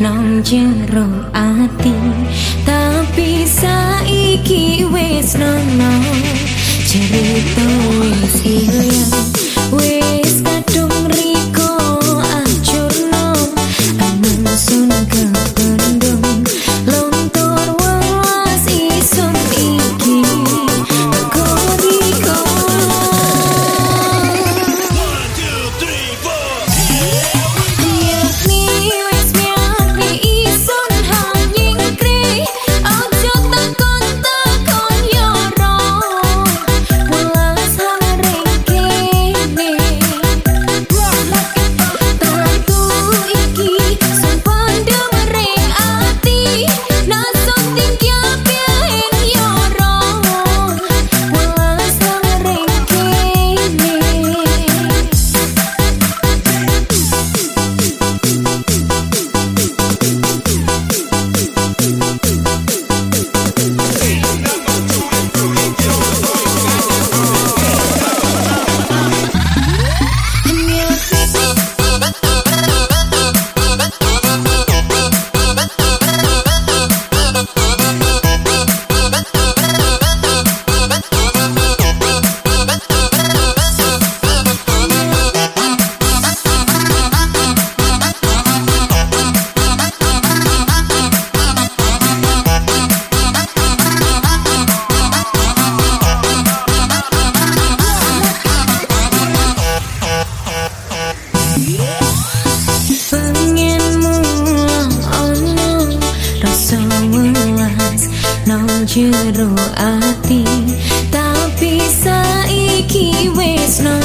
nom jero ati tapi saiki wis nono. Cerita wis ilang jero ati. Tapi saiki wis no